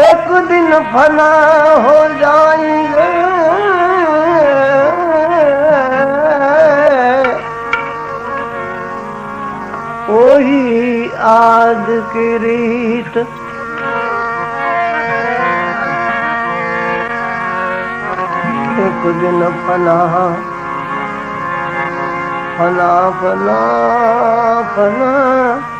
एक दिन फना हो जाएँगे। वही आद की रीत। एक दिन फना फना फना फना।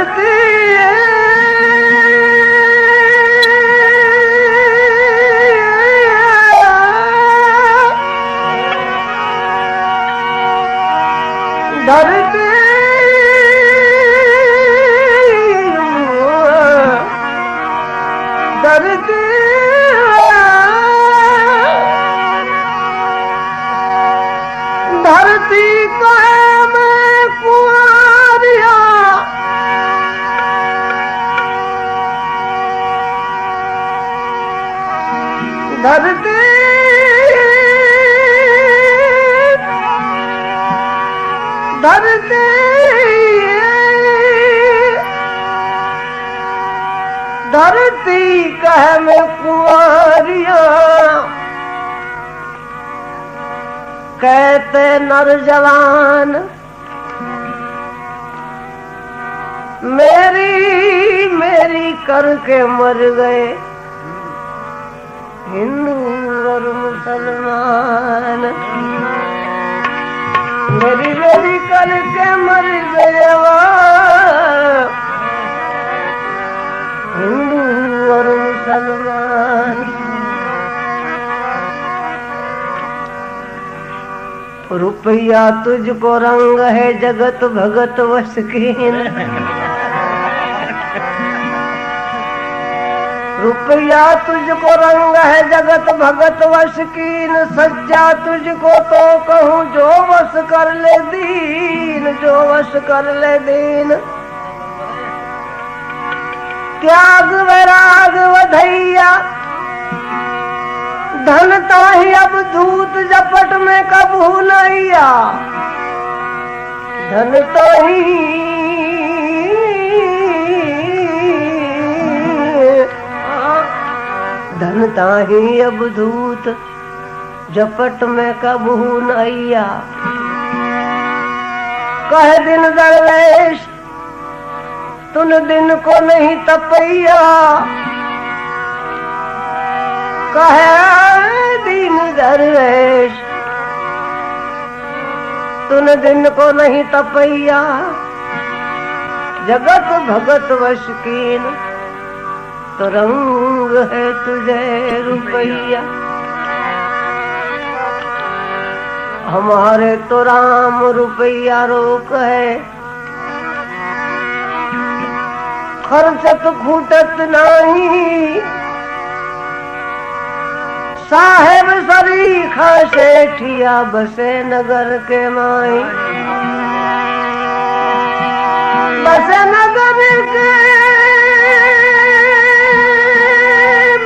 जवान। मेरी मेरी करके मर गए। हिंदू और मुसलमान। मेरी मेरी करके मर गए रुपया तुझको रंग है जगत भगत वश कीन रुपया तुझको रंग है जगत भगत वश कीन सच्चा तुझको तो कहूँ, जो वश कर ले दीन, जो वश कर ले दीन। त्याग वैराग वधैया धन ताही अब धूत जपट में कबू नैया। धन ताही धन ताही अब धूत जपट में कबू नैया। कह दिन दरवेश तुन दिन को नहीं तपैया। कहे दरवेश। तुन दिन को नहीं तपैया। जगत भगत वश कीन। तो रंग है तुझे रुपैया। हमारे तो राम रुपैया रोक है। खर्चत खूटत नहीं। साहेब सरीखा सेठिया बसे नगर के माई। बसे नगर के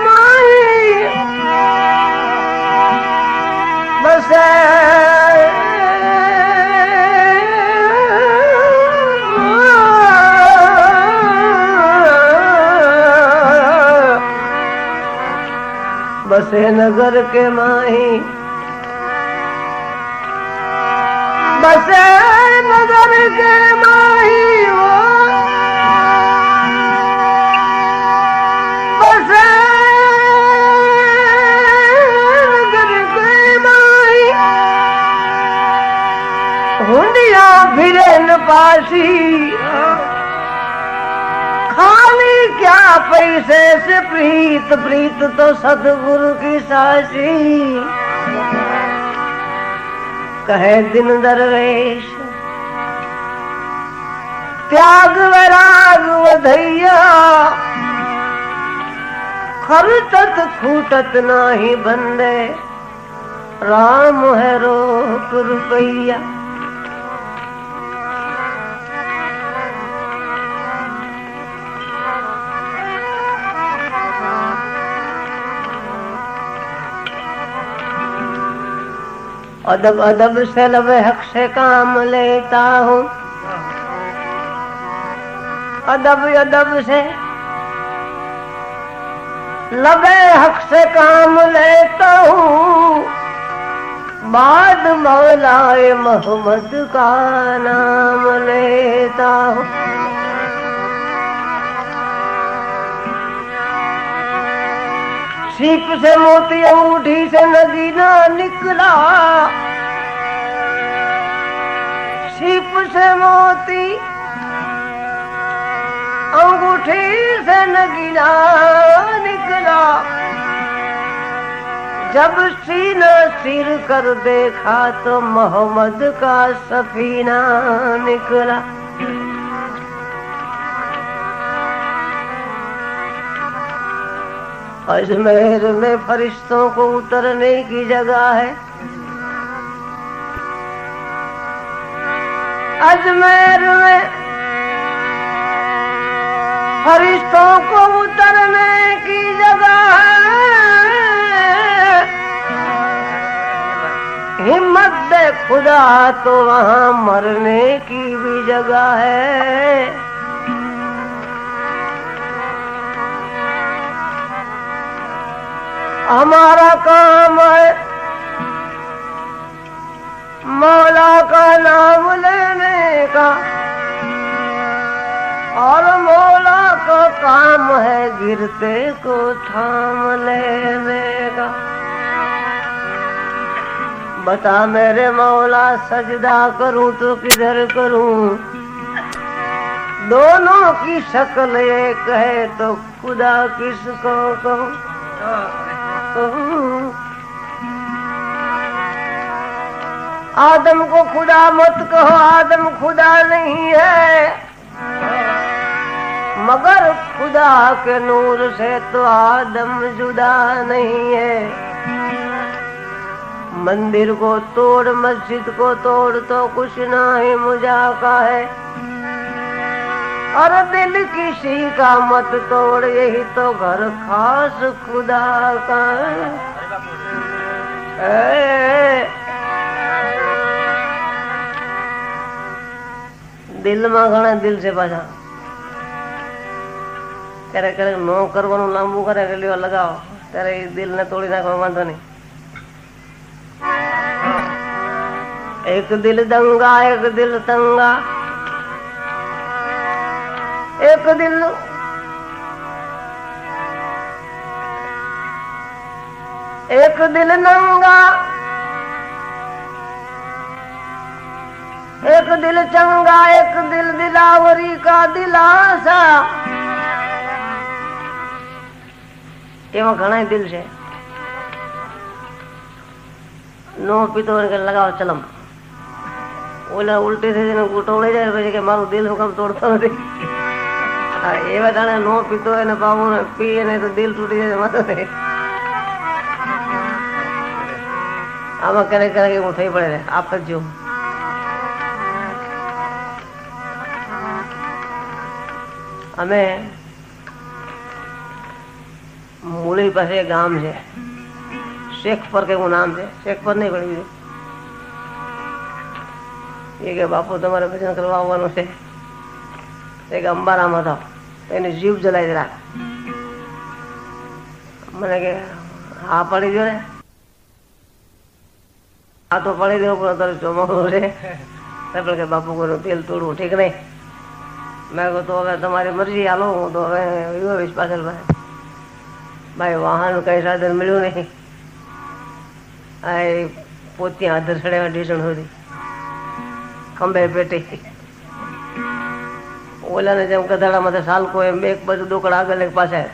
माई। बसे बसे नगर के माही। बसे नगर के माही वो। बसे नगर के माही। हुंडिया फिरन पासी। क्या से प्रीत प्रीत तो सतगुरु की सासी कहे दिन दरवेश त्याग वैराग वधैया। खर्चत खूटत नाही बंदे। राम है रोक रुपया। अदब अदब से लब हक से काम लेता हूँ। अदब अदब से लबे हक से काम लेता हूँ। बाद मौलाए मोहम्मद का नाम लेता हूँ। सीप से मोती अंगूठी से नगीना निकला। सीप से मोती अंगूठी से नगीना निकला। जब सीना सिर कर देखा तो मोहम्मद का सफीना निकला। अजमेर में फरिश्तों को उतरने की जगह है। अजमेर में फरिश्तों को उतरने की जगह हिम्मत दे खुदा तो वहाँ मरने की भी जगह है। हमारा काम है मौला का नाम लेने का और मौला का काम है गिरते को थाम लेने का। बता मेरे मौला, सजदा करूँ तो किधर करूँ? दोनों की शक्ल एक है तो खुदा किसको कहूँ? आदम को खुदा मत कहो, आदम खुदा नहीं है। मगर खुदा के नूर से तो आदम जुदा नहीं है। मंदिर को तोड़, मस्जिद को तोड़ तो कुछ ना ही मुजाका है। और दिल किसी का मत तोड़ यही तो घर खास खुदा का ए, દિલ માં ઘણા દિલ છે પાછા ક્યારેક ક્યારેક નો કરવાનું લાંબુ કરે રેલીઓ લગાવો ત્યારે એ દિલ ને તોડી નાખવા વાંધો નહીં એક દિલ દંગા એક દિલ તંગા ਇੱਕ ਦਿਨ ਇੱਕ ਦਿਨ ਨੰਗਾ ਇੱਕ ਦਿਲ ਚੰਗਾ ਇੱਕ ਦਿਲ ਦਿਲਾਵਰੀ ਕਾ ਦਿਲਾਸਾ એમાં ઘણા દિલ છે નો પીતો લગાવો ચલમ ઓલા ઉલટી થઈ ગૂંટો લઈ જાય પછી કે મારું દિલ હું કામ તોડતો નથી એવા દાણે નો પીતો હોય ને પાવું પીએ ને તો દિલ તૂટી જાય નહીં આમાં ક્યારેક ક્યારેક એવું થઈ પડે આપ જ જો અમે મૂળી પાસે ગામ છે. શેખપર કેવું નામ છે. શેખપર નહીં પણ એ. કે બાપુ, તમારે ભજન કરવા આવવાનું છે. એક અંબારામાં હતો એની જીવ જલાઈ રાખ. મને કે, હા, પડી ગયો ને આ તો પડી દેવો પણ અત્યારે ચોમાસું છે. કે, બાપુ કોઈ તેલ તોડવું ઠીક નહીં. મેં કહું તો હવે તમારી મરજી, હાલો, હું તો હવે વિવાવીશ પાછળ ભાઈ. વાહન કઈ સાધન મળ્યું નહીં. આ પોતે આધર ચડ્યા ડીસણ સુધી. ખંભે પેટી. ઓલાને જેમ ગધાડામાં સાલકો એમ એક બાજુ ડોકડા આગળ એક પાછળ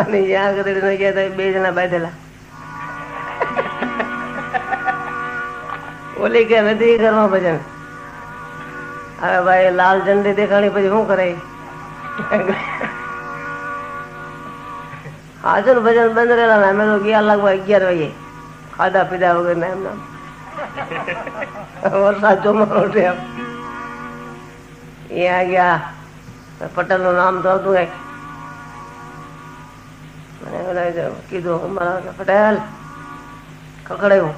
અને ત્યાં ગધડી ગયા બે જણા બાંધેલા. ઓલી કે નથી કરવા ભજન? હવે ભાઈ લાલ ઝંડી દેખાણી પછી શું કરે હાજર ભજન બંધ રહેલા અમે તો ગયા લાગવા અગિયાર વાગે. ખાધા પીધા વગર ના એમ વરસાદ ટેમ અહીંયા ગયા. પટેલનું નામ તો હતું કંઈક. મને બધા કીધું અમારા પટેલ કકડાયું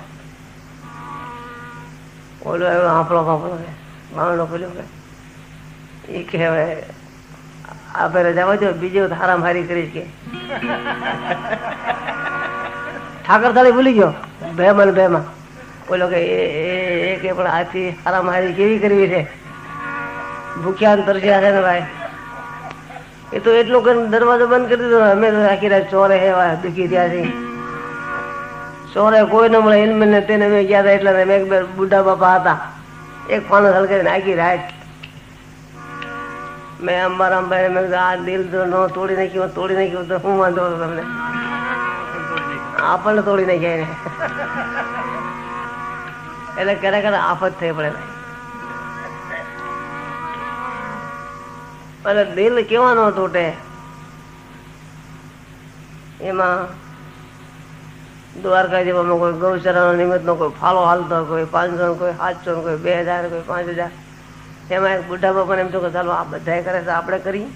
ઓલો આવ્યો હાંફળો ફાંફળો કે માણનો પેલો કે એ કહેવાય આ પેલા જવા દો બીજો હારામ મારી કરીશ કે. ઠાકર થાળી ભૂલી ગયો. બે માં બે માં. બોલો કે એ કે પણ આથી હારા મારી કેવી કરવી છે? ભૂખ્યા અંતર છે ને ભાઈ. એ તો એટલું કરીને દરવાજો બંધ કરી દીધો. અમે તો આખી રાત ચોરે એવા દુખી થયા છે ચોરે કોઈ ન મળે એને મને તેને મેં ગયા હતા એટલે મેં બે બુઢા બાપા હતા. એક પાનો હલ કરીને આખી રાત. મેં અંબારામ ભાઈ મેં આ દિલ તો નો તોડી નાખ્યું તોડી નાખ્યું તો હું વાંધો તમને? આપણને તોડી નાખ્યા એટલે ક્યારેક ક્યારે આફત થઈ પડે. અને દિલ કેવા ન તૂટે? એમાં દ્વારકા જેવામાં કોઈ ગૌચરાનો નિમિત્તનો કોઈ ફાળો હાલતો, કોઈ પાંચસો કોઈ સાતસો કોઈ બે હજાર, કોઈ પાંચ હજાર. એમાં એક બુઢા બાપાને એમ તો કે ચાલો આ બધા કરે છે આપણે કરી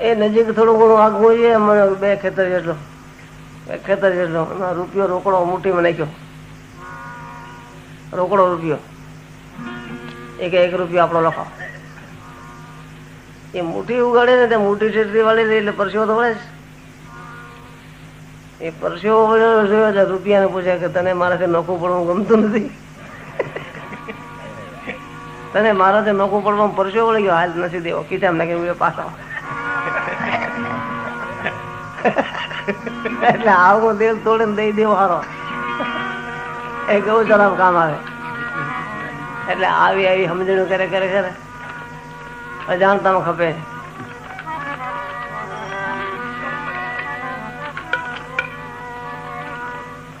એ નજીક થોડું ઘણું આગવું હોય મને બે ખેતર જેટલો. બે ખેતર જેટલો. રૂપિયો રોકડો મુઠ્ઠીમાં નાખ્યો. રોકડો રૂપિયો. એક એક રૂપિયો આપણો લખો. એ મુઠ્ઠી ઉગાડે ને તે મુઠ્ઠી ટેટરી વાળી એટલે પરસેવો તો જ. એ પરસેવો રૂપિયાને પૂછે કે તને મારાથી નોખું પડવું ગમતું નથી. તને મારાથી નોખું પડવામાં પરસેવો વળી ગયો? હાલ નથી દેવો. ખીચામાં નાખીને પાછા એટલે આવું દિલ તોડીને દઈ દેવો હારો. એ કેવું ચલાવ કામ આવે? એટલે આવી આવી સમજણું કરે કરે કરે. અજાણતામાં ખપે.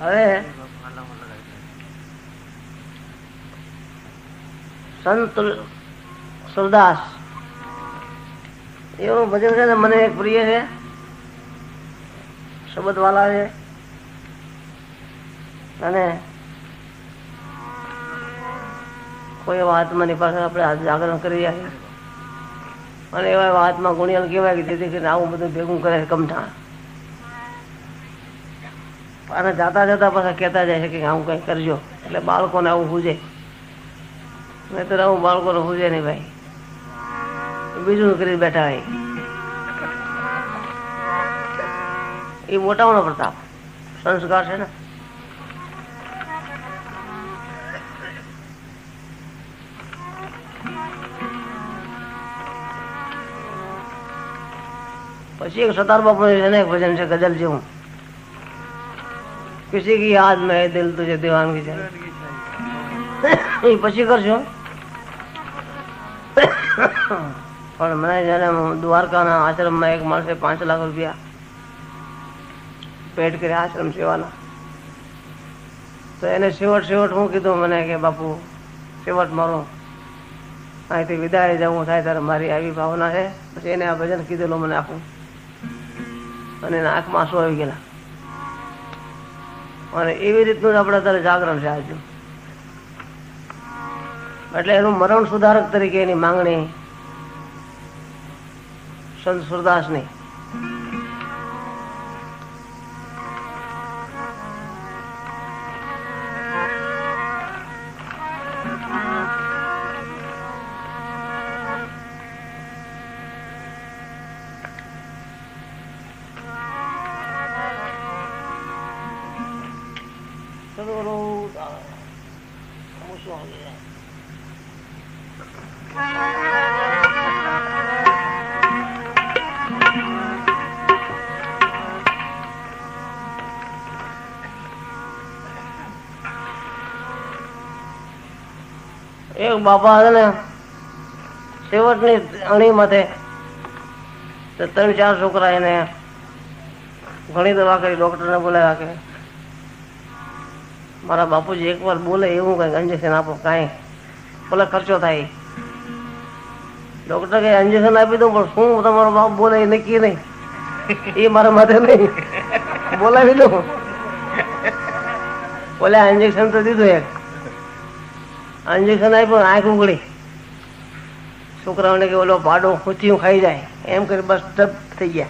હવે સંત સુરદાસ. એવું ભજન છે મને એક પ્રિય છે. શબ્દ વાલા છે. અને કોઈ એવા આત્માની પાસે આપણે જાગરણ કરી જાય અને એવા એવા આત્મા ગુણિયલ કહેવાય કે જેથી કરીને આવું બધું ભેગું કરે છે કમઠાણ અને જાતા જતા પાછા કહેતા જાય છે કે આવું કંઈ કરજો. એટલે બાળકોને આવું હુજે નહીં તો આવું બાળકોને હુજે નહીં ભાઈ. બીજું કરી બેઠા હોય. એ મોટાઓનો પ્રતાપ. સંસ્કાર છે ને? પછી એક સતાર બાપુ છે ને એક ભજન છે ગઝલ જેવું કિસી કી યાદ में है दिल तुझे दीवानगी છે એ પછી કરજો પણ મને જયારે દ્વારકાના આશ્રમમાં એક માણસે પાંચ લાખ રૂપિયા પેટ કર્યા આશ્રમ સેવાના તો એને છેવટ છેવટ હું કીધું મને કે બાપુ છેવટ મારો અહીંથી વિદાય જવું થાય ત્યારે મારી આવી ભાવના છે પછી એને આ ભજન કીધેલું મને આખું અને આંખમાં આંસુ આવી ગયેલા. અને એવી રીતનું જ આપણે અત્યારે જાગરણ છે આજનું. એટલે એનું મરણ સુધારક તરીકે એની માંગણી સંત સુરદાસની. થોડું ઓલું હું શું આવી જાય એક બાપા છે ને છેવટની અણી માથે તો ત્રણ ચાર છોકરા એને ઘણી દવા કરી ડોક્ટરને બોલાવ્યા કે મારા બાપુજી એકવાર બોલે એવું કઈ ઇન્જેક્શન આપો, કાંઈ. ભલે ખર્ચો થાય. ડોક્ટર કઈ ઇન્જેક્શન આપી દઉં, પણ શું તમારો બાપ બોલે નક્કી નહીં. એ મારા માથે નહીં. બોલાવી દઉં. બોલે ઇન્જેક્શન તો દીધું એક. ઇન્જેક્શન આપ્યું, આંખ ઉગડી છોકરાઓને કે ઓલો પાડો ખૂચીયું ખાઈ જાય. એમ કરી બસ ડબ થઈ ગયા.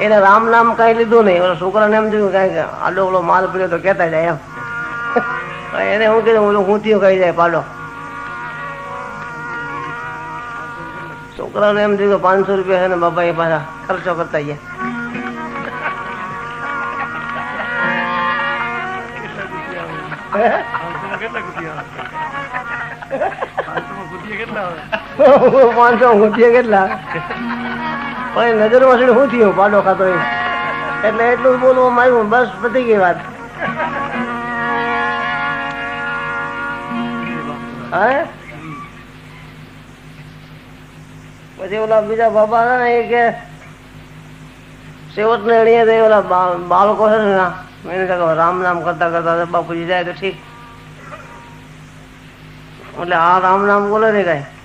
એને રામ નામ કઈ લીધું નહીં ઓલા છોકરાને એમ થયું કઈ આડો ઓલો માલ પીડ્યો તો કેતા જાય એમ એને હું કીધું ઓલો ખૂંચીયું ખાઈ જાય પાડો છોકરાને એમ થયું કે પાંચસો રૂપિયા છે ને બાપા એ પાછા ખર્ચો કરતા ગયા પાંચસો ગુંઠીએ કેટલા પણ નજર માં શું થયું પાડો ખાતો એ એટલે એટલું જ બોલવા માંગ્યું બસ પતી ગઈ વાત હા પછી ઓલા બીજા બાબા હતા ને એ કે સેવટ ને અણીએ તો એ ઓલા બા- બાળકો છે ને એને કહે કે રામ નામ કરતા કરતા બાપુજી જાય તો ઠીક એટલે આ રામ નામ બોલે ને કઈ તો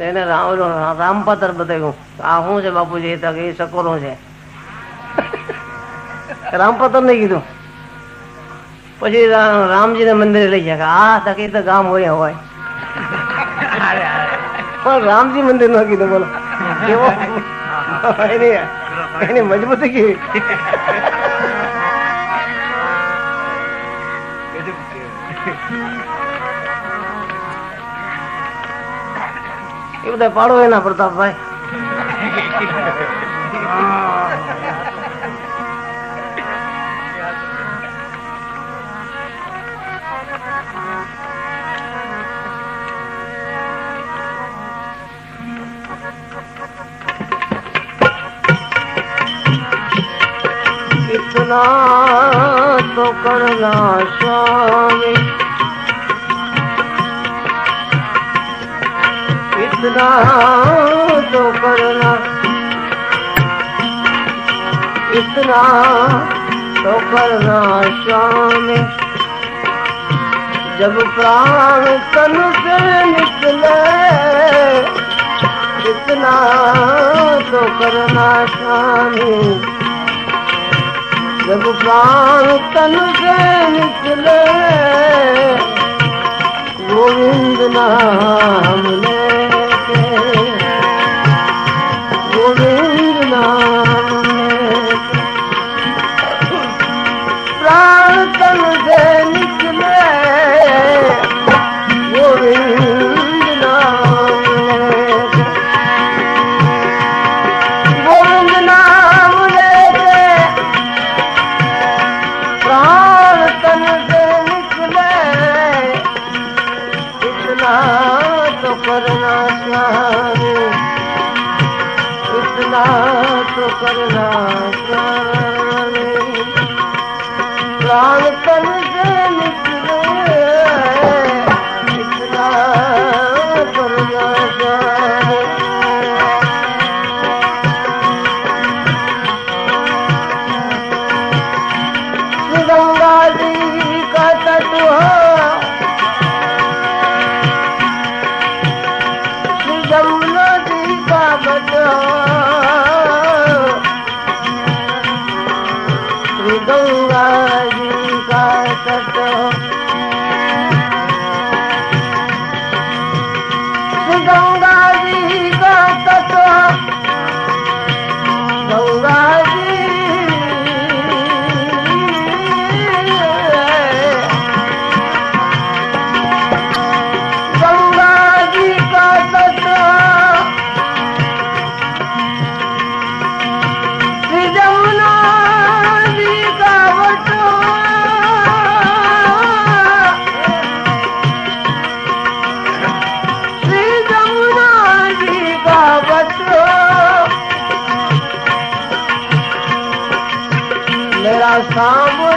એને રામ ઓલો રામપત્ર બતાવ્યું આ શું છે બાપુજી એ તો કે એ સકોરો છે રામપત્ર નહીં કીધું પછી રા- રામજીને મંદિરે લઈ જાય કે આ તકે તો ગામ હોય હોય પણ રામજી મંદિર નો કીધું બોલો કેવો એની એની મજબૂતી કેવી એ બધા પાડો એના પ્રતાપભાઈ इतना तो करना स्वामी इतना तो करना। इतना तो करना स्वामी जब प्राण तन से निकले इतना तो करना स्वामी जब प्राण तन से निकले गोविंद नाम लेके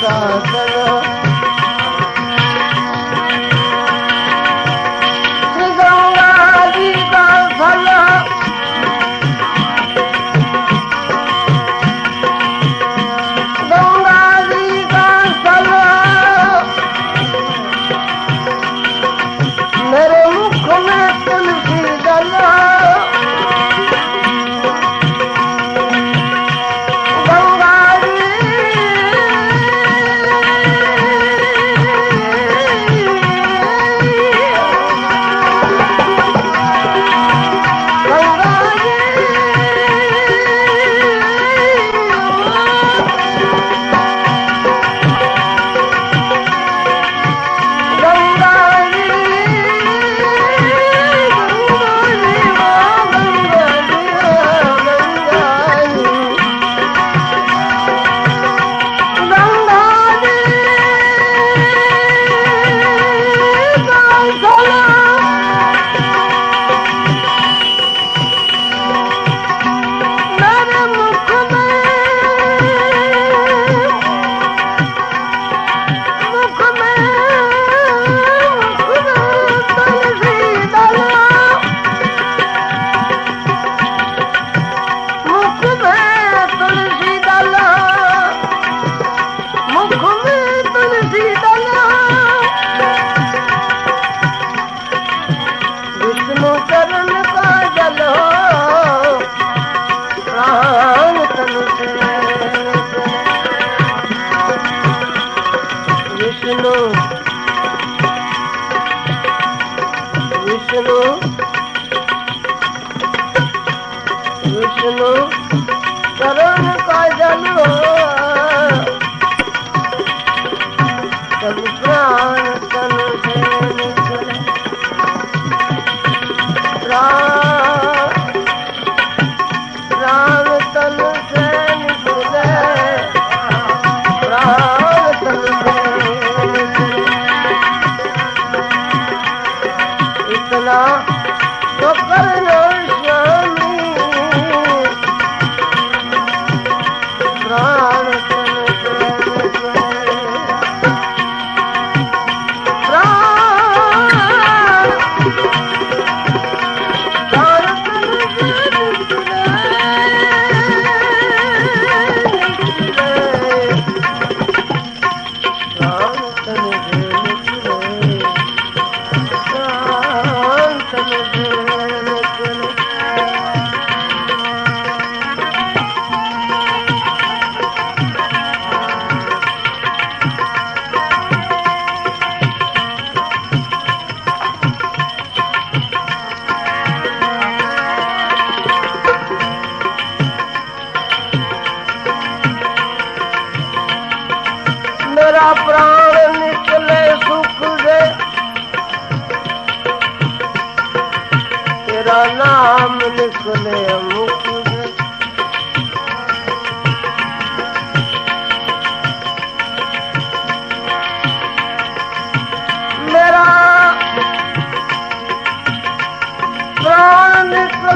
ಸಾಸವ लो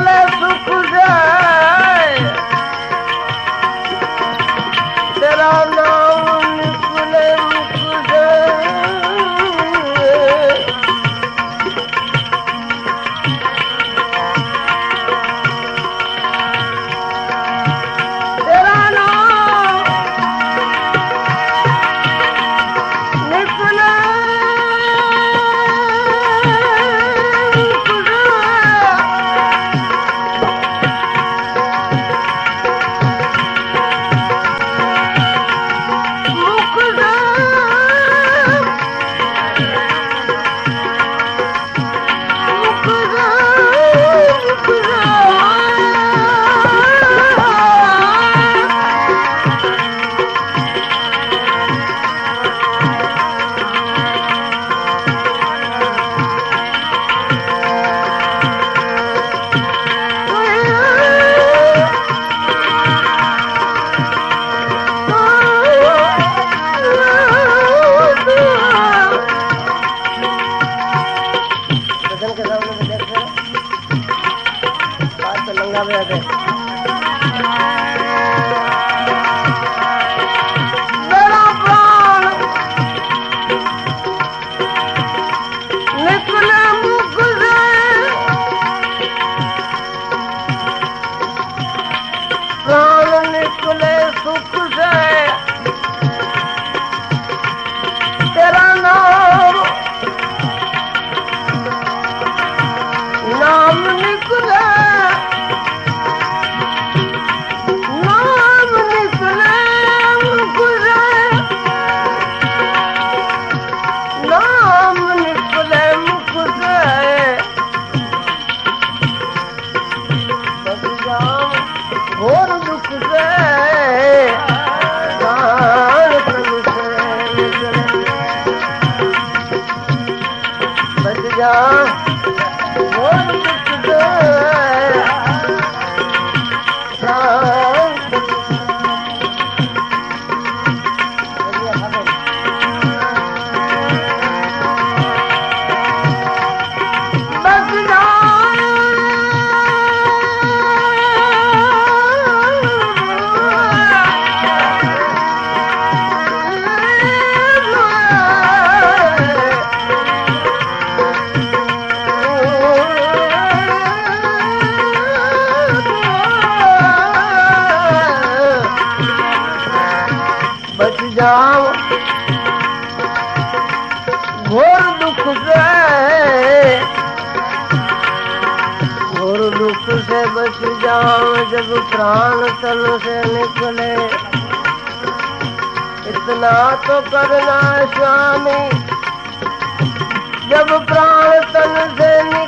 left. जब प्राण तन से निकले इतना तो करना स्वामी जब प्राण तन से निकले